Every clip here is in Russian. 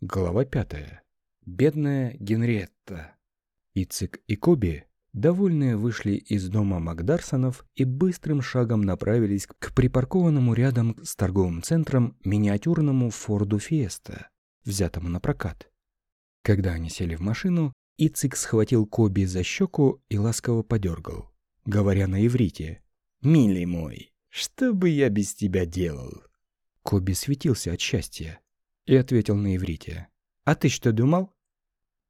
Глава пятая. Бедная Генриетта. Ицик и Коби, довольные, вышли из дома Макдарсонов и быстрым шагом направились к припаркованному рядом с торговым центром миниатюрному Форду Фиеста, взятому на прокат. Когда они сели в машину, Ицик схватил Коби за щеку и ласково подергал, говоря на иврите «Милый мой, что бы я без тебя делал?» Коби светился от счастья и ответил на иврите «А ты что думал?»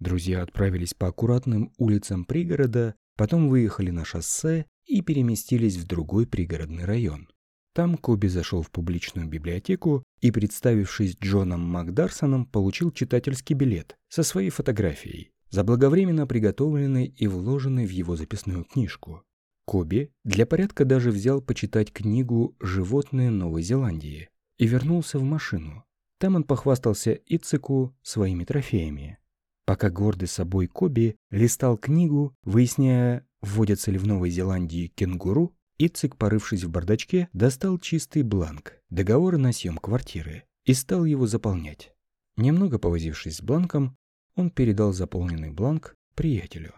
Друзья отправились по аккуратным улицам пригорода, потом выехали на шоссе и переместились в другой пригородный район. Там Коби зашел в публичную библиотеку и, представившись Джоном Макдарсоном, получил читательский билет со своей фотографией заблаговременно приготовленный и вложенный в его записную книжку. Коби для порядка даже взял почитать книгу «Животные Новой Зеландии» и вернулся в машину. Там он похвастался Ицеку своими трофеями. Пока гордый собой Коби листал книгу, выясняя, вводятся ли в Новой Зеландии кенгуру, Ицик, порывшись в бардачке, достал чистый бланк, договор на съем квартиры, и стал его заполнять. Немного повозившись с бланком, он передал заполненный бланк приятелю.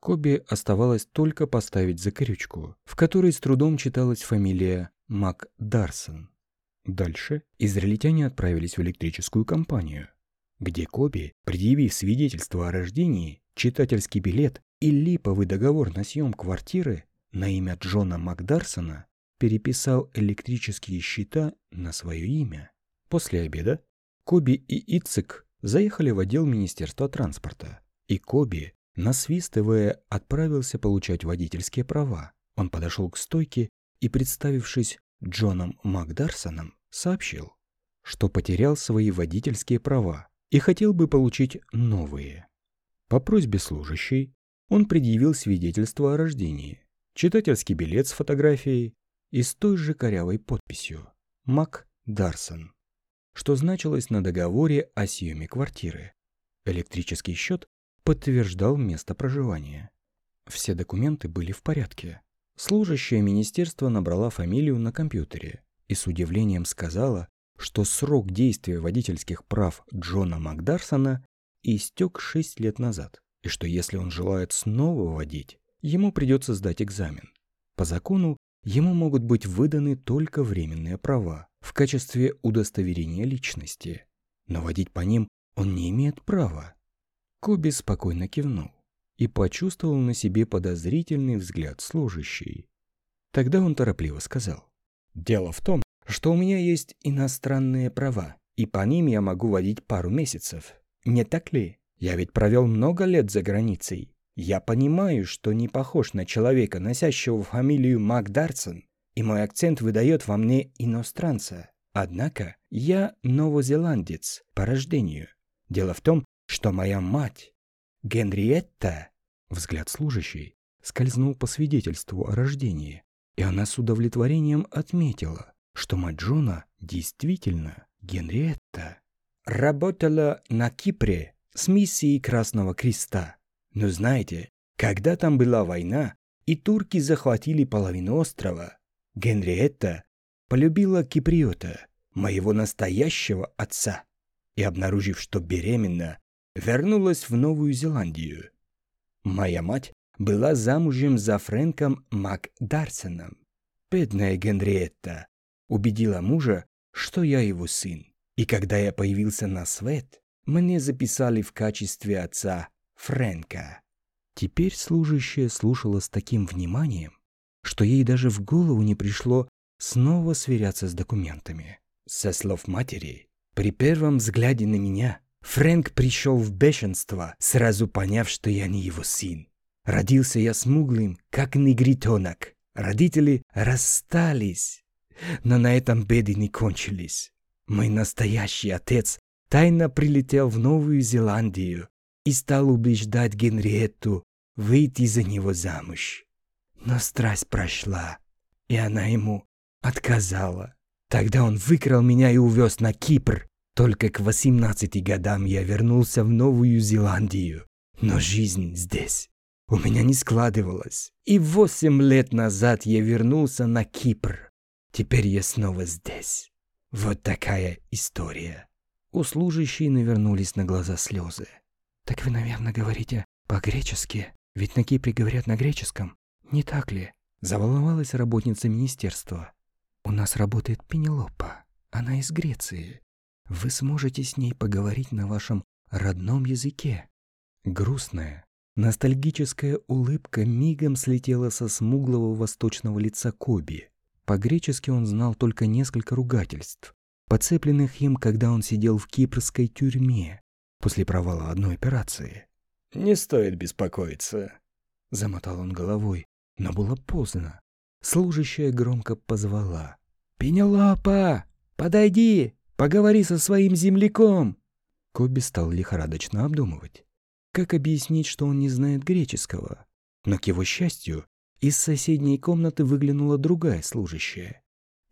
Коби оставалось только поставить закорючку, в которой с трудом читалась фамилия Мак Дарсон. Дальше израильтяне отправились в электрическую компанию, где Коби, предъявив свидетельство о рождении, читательский билет и липовый договор на съем квартиры на имя Джона Макдарсона, переписал электрические счета на свое имя. После обеда Коби и Ицик заехали в отдел Министерства транспорта, и Коби, насвистывая, отправился получать водительские права. Он подошел к стойке и, представившись Джоном Макдарсоном, сообщил, что потерял свои водительские права и хотел бы получить новые. По просьбе служащей он предъявил свидетельство о рождении, читательский билет с фотографией и с той же корявой подписью «Мак Дарсон» что значилось на договоре о съеме квартиры. Электрический счет подтверждал место проживания. Все документы были в порядке. Служащая министерства набрала фамилию на компьютере и с удивлением сказала, что срок действия водительских прав Джона Макдарсона истек 6 лет назад, и что если он желает снова водить, ему придется сдать экзамен. По закону ему могут быть выданы только временные права в качестве удостоверения личности, но водить по ним он не имеет права. Коби спокойно кивнул и почувствовал на себе подозрительный взгляд служащей. Тогда он торопливо сказал. «Дело в том, что у меня есть иностранные права, и по ним я могу водить пару месяцев. Не так ли? Я ведь провел много лет за границей. Я понимаю, что не похож на человека, носящего фамилию Макдарсон, и мой акцент выдает во мне иностранца. Однако я новозеландец по рождению. Дело в том, что моя мать, Генриетта, взгляд служащей, скользнул по свидетельству о рождении, и она с удовлетворением отметила, что мать Джона действительно Генриетта. Работала на Кипре с миссией Красного Креста. Но знаете, когда там была война, и турки захватили половину острова, Генриетта полюбила киприота, моего настоящего отца, и, обнаружив, что беременна, вернулась в Новую Зеландию. Моя мать была замужем за Фрэнком Макдарсоном. Бедная Генриетта убедила мужа, что я его сын. И когда я появился на свет, мне записали в качестве отца Фрэнка. Теперь служащая слушала с таким вниманием, что ей даже в голову не пришло снова сверяться с документами. Со слов матери, при первом взгляде на меня, Фрэнк пришел в бешенство, сразу поняв, что я не его сын. Родился я смуглым, как негритонок. Родители расстались, но на этом беды не кончились. Мой настоящий отец тайно прилетел в Новую Зеландию и стал убеждать Генриетту выйти за него замуж. Но страсть прошла, и она ему отказала. Тогда он выкрал меня и увез на Кипр. Только к 18 годам я вернулся в Новую Зеландию. Но жизнь здесь у меня не складывалась. И восемь лет назад я вернулся на Кипр. Теперь я снова здесь. Вот такая история. У служащей навернулись на глаза слезы. «Так вы, наверное, говорите по-гречески? Ведь на Кипре говорят на греческом, не так ли?» Заволновалась работница министерства. «У нас работает Пенелопа. Она из Греции. Вы сможете с ней поговорить на вашем родном языке». Грустная, ностальгическая улыбка мигом слетела со смуглого восточного лица Коби. По-гречески он знал только несколько ругательств, подцепленных им, когда он сидел в кипрской тюрьме после провала одной операции. «Не стоит беспокоиться», — замотал он головой, но было поздно. Служащая громко позвала. «Пенелопа, подойди, поговори со своим земляком!» Коби стал лихорадочно обдумывать. Как объяснить, что он не знает греческого? Но, к его счастью, из соседней комнаты выглянула другая служащая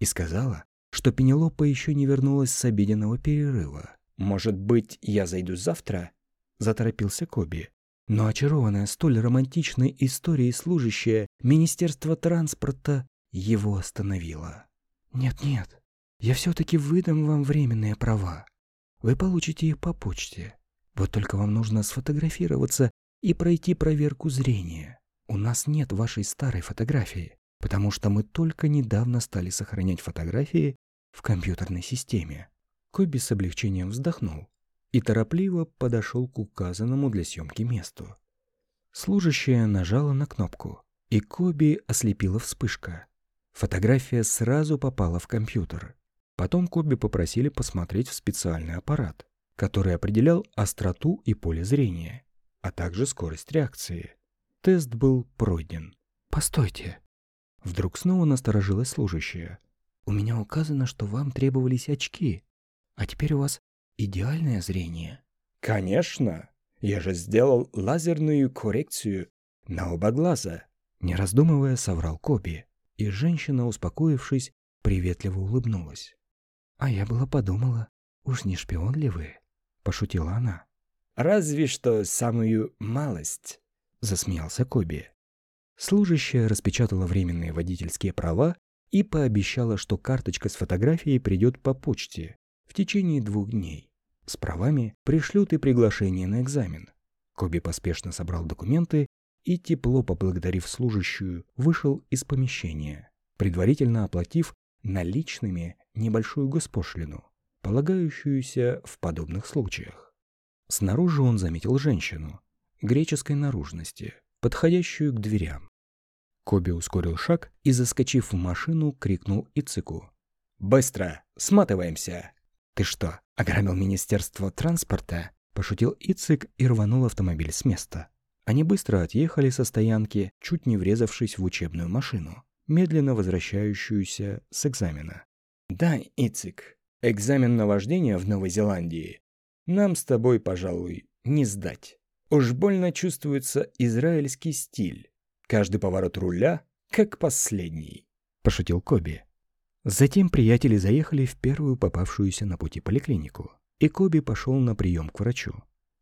и сказала, что Пенелопа еще не вернулась с обеденного перерыва. «Может быть, я зайду завтра?» – заторопился Коби. Но очарованная столь романтичной историей служащая Министерство транспорта его остановило. «Нет-нет, я все-таки выдам вам временные права. Вы получите их по почте. Вот только вам нужно сфотографироваться и пройти проверку зрения. У нас нет вашей старой фотографии, потому что мы только недавно стали сохранять фотографии в компьютерной системе. Коби с облегчением вздохнул и торопливо подошел к указанному для съемки месту. Служащая нажала на кнопку, и Коби ослепила вспышка. Фотография сразу попала в компьютер. Потом Коби попросили посмотреть в специальный аппарат, который определял остроту и поле зрения, а также скорость реакции. Тест был пройден. «Постойте!» Вдруг снова насторожилась служащая. У меня указано, что вам требовались очки, а теперь у вас идеальное зрение. Конечно, я же сделал лазерную коррекцию на оба глаза. Не раздумывая, соврал Коби, и женщина, успокоившись, приветливо улыбнулась. А я была подумала, уж не шпион ли вы? Пошутила она. Разве что самую малость, засмеялся Коби. Служащая распечатала временные водительские права и пообещала, что карточка с фотографией придет по почте в течение двух дней. С правами пришлют и приглашение на экзамен. Коби поспешно собрал документы и, тепло поблагодарив служащую, вышел из помещения, предварительно оплатив наличными небольшую госпошлину, полагающуюся в подобных случаях. Снаружи он заметил женщину, греческой наружности, подходящую к дверям. Коби ускорил шаг и, заскочив в машину, крикнул Ицику. «Быстро! Сматываемся!» «Ты что, ограбил Министерство транспорта?» Пошутил Ицик и рванул автомобиль с места. Они быстро отъехали со стоянки, чуть не врезавшись в учебную машину, медленно возвращающуюся с экзамена. «Да, Ицик, экзамен на вождение в Новой Зеландии нам с тобой, пожалуй, не сдать. Уж больно чувствуется израильский стиль. Каждый поворот руля как последний», – пошутил Коби. Затем приятели заехали в первую попавшуюся на пути поликлинику, и Коби пошел на прием к врачу.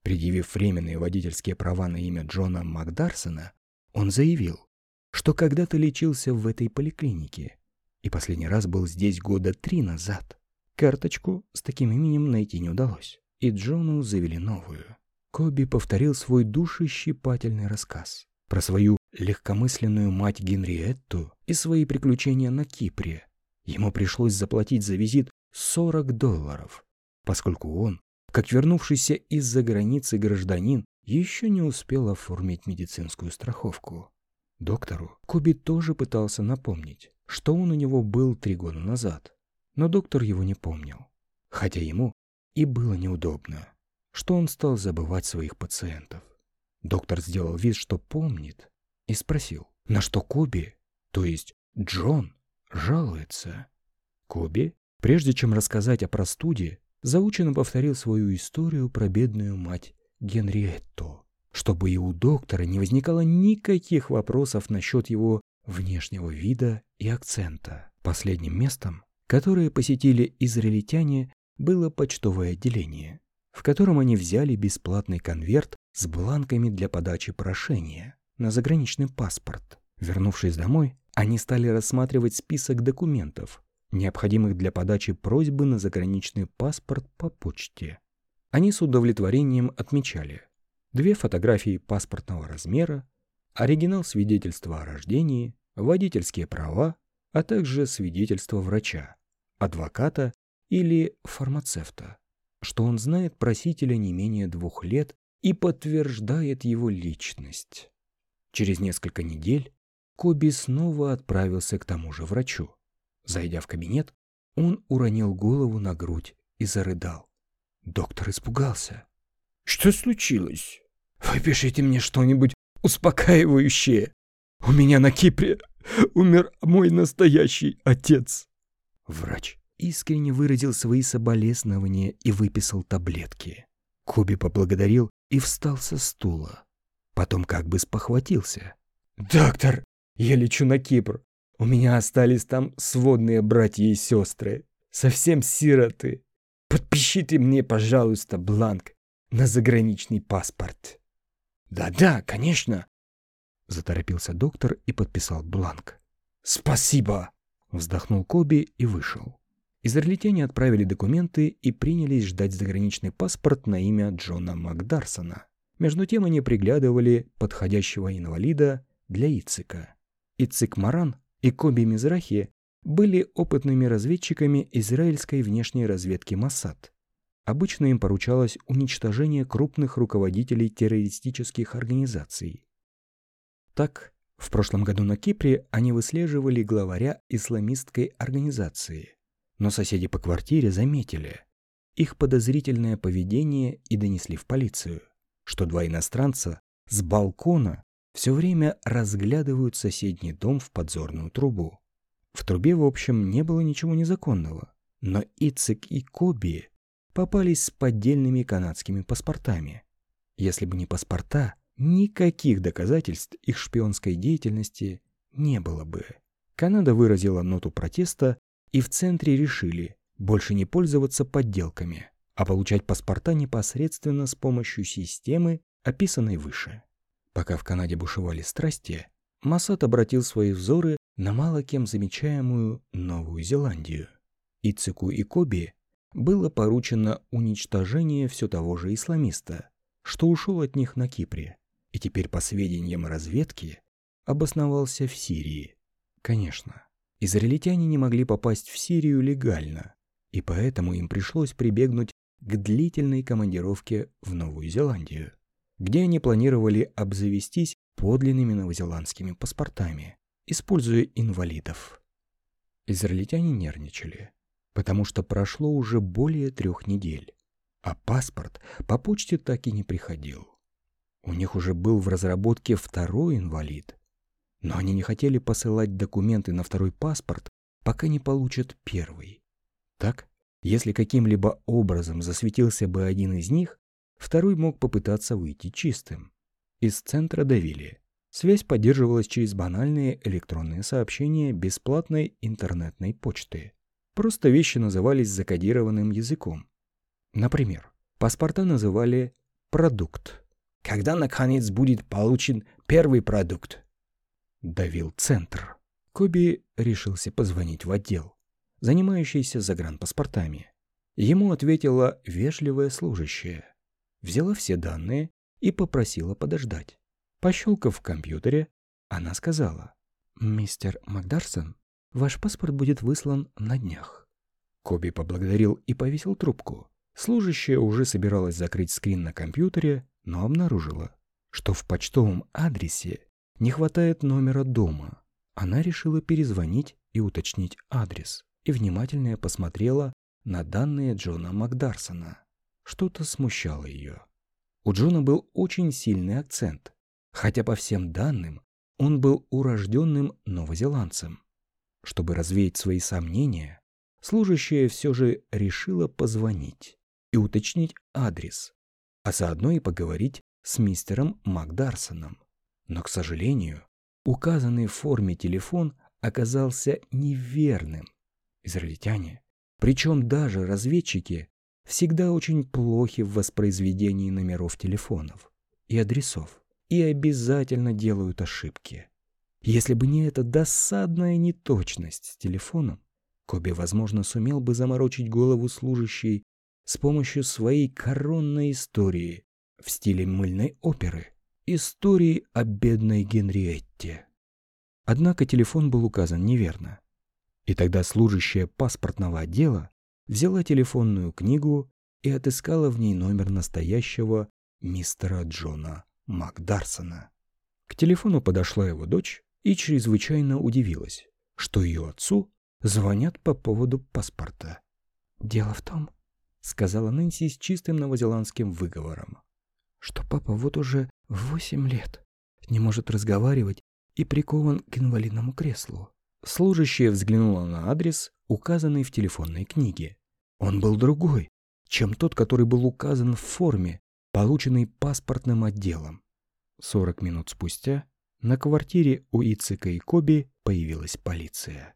Предъявив временные водительские права на имя Джона Макдарсона, он заявил, что когда-то лечился в этой поликлинике и последний раз был здесь года три назад. Карточку с таким именем найти не удалось, и Джону завели новую. Коби повторил свой душещипательный рассказ про свою легкомысленную мать Генриетту и свои приключения на Кипре. Ему пришлось заплатить за визит 40 долларов, поскольку он, как вернувшийся из-за границы гражданин, еще не успел оформить медицинскую страховку. Доктору Коби тоже пытался напомнить, что он у него был три года назад, но доктор его не помнил, хотя ему и было неудобно, что он стал забывать своих пациентов. Доктор сделал вид, что помнит, и спросил, на что Коби, то есть Джон, жалуется. Коби, прежде чем рассказать о простуде, заученно повторил свою историю про бедную мать Генриетту, чтобы и у доктора не возникало никаких вопросов насчет его внешнего вида и акцента. Последним местом, которое посетили израильтяне, было почтовое отделение, в котором они взяли бесплатный конверт с бланками для подачи прошения на заграничный паспорт. Вернувшись домой, они стали рассматривать список документов, необходимых для подачи просьбы на заграничный паспорт по почте. Они с удовлетворением отмечали две фотографии паспортного размера, оригинал свидетельства о рождении, водительские права, а также свидетельство врача, адвоката или фармацевта, что он знает просителя не менее двух лет и подтверждает его личность. Через несколько недель Коби снова отправился к тому же врачу. Зайдя в кабинет, он уронил голову на грудь и зарыдал. Доктор испугался. «Что случилось? Выпишите мне что-нибудь успокаивающее. У меня на Кипре умер мой настоящий отец». Врач искренне выразил свои соболезнования и выписал таблетки. Коби поблагодарил и встал со стула. Потом как бы спохватился. «Доктор, я лечу на Кипр. У меня остались там сводные братья и сестры. Совсем сироты. Подпишите мне, пожалуйста, бланк на заграничный паспорт». «Да-да, конечно», — заторопился доктор и подписал бланк. «Спасибо», — вздохнул Коби и вышел. Израильтяне отправили документы и принялись ждать заграничный паспорт на имя Джона Макдарсона. Между тем они приглядывали подходящего инвалида для Ицика. Ицик Маран и Коби Мизрахи были опытными разведчиками израильской внешней разведки Моссад. Обычно им поручалось уничтожение крупных руководителей террористических организаций. Так, в прошлом году на Кипре они выслеживали главаря исламистской организации – но соседи по квартире заметили их подозрительное поведение и донесли в полицию, что два иностранца с балкона все время разглядывают соседний дом в подзорную трубу. В трубе, в общем, не было ничего незаконного, но Ицик и Коби попались с поддельными канадскими паспортами. Если бы не паспорта, никаких доказательств их шпионской деятельности не было бы. Канада выразила ноту протеста и в центре решили больше не пользоваться подделками, а получать паспорта непосредственно с помощью системы, описанной выше. Пока в Канаде бушевали страсти, Масад обратил свои взоры на мало кем замечаемую Новую Зеландию. Ицеку и Коби было поручено уничтожение все того же исламиста, что ушел от них на Кипре, и теперь, по сведениям разведки, обосновался в Сирии. Конечно, Израильтяне не могли попасть в Сирию легально, и поэтому им пришлось прибегнуть к длительной командировке в Новую Зеландию, где они планировали обзавестись подлинными новозеландскими паспортами, используя инвалидов. Израильтяне нервничали, потому что прошло уже более трех недель, а паспорт по почте так и не приходил. У них уже был в разработке второй инвалид, но они не хотели посылать документы на второй паспорт, пока не получат первый. Так, если каким-либо образом засветился бы один из них, второй мог попытаться выйти чистым. Из центра давили. Связь поддерживалась через банальные электронные сообщения бесплатной интернетной почты. Просто вещи назывались закодированным языком. Например, паспорта называли «продукт». Когда, наконец, будет получен первый продукт? давил центр. Коби решился позвонить в отдел, занимающийся загранпаспортами. Ему ответила вежливая служащая. Взяла все данные и попросила подождать. Пощелкав в компьютере, она сказала, «Мистер Макдарсон, ваш паспорт будет выслан на днях». Коби поблагодарил и повесил трубку. Служащая уже собиралась закрыть скрин на компьютере, но обнаружила, что в почтовом адресе не хватает номера дома. Она решила перезвонить и уточнить адрес, и внимательно посмотрела на данные Джона Макдарсона. Что-то смущало ее. У Джона был очень сильный акцент, хотя по всем данным он был урожденным новозеландцем. Чтобы развеять свои сомнения, служащая все же решила позвонить и уточнить адрес, а заодно и поговорить с мистером Макдарсоном. Но, к сожалению, указанный в форме телефон оказался неверным. Израильтяне, причем даже разведчики, всегда очень плохи в воспроизведении номеров телефонов и адресов и обязательно делают ошибки. Если бы не эта досадная неточность с телефоном, Коби, возможно, сумел бы заморочить голову служащей с помощью своей коронной истории в стиле мыльной оперы. Истории о бедной Генриетте. Однако телефон был указан неверно. И тогда служащая паспортного отдела взяла телефонную книгу и отыскала в ней номер настоящего мистера Джона Макдарсона. К телефону подошла его дочь и чрезвычайно удивилась, что ее отцу звонят по поводу паспорта. «Дело в том», — сказала Нэнси с чистым новозеландским выговором, «что папа вот уже восемь лет не может разговаривать и прикован к инвалидному креслу». Служащая взглянула на адрес, указанный в телефонной книге. Он был другой, чем тот, который был указан в форме, полученной паспортным отделом. Сорок минут спустя на квартире у Ицика и Коби появилась полиция.